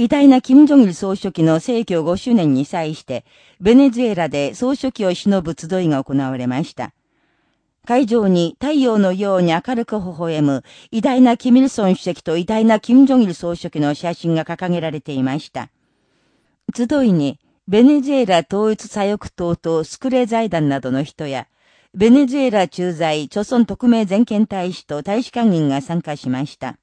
偉大な金正日総書記の逝去5周年に際して、ベネズエラで総書記を忍ぶ集いが行われました。会場に太陽のように明るく微笑む偉大な金日ル主席と偉大な金正日総書記の写真が掲げられていました。集いに、ベネズエラ統一左翼党とスクレ財団などの人や、ベネズエラ駐在、朝鮮特命全権大使と大使館員が参加しました。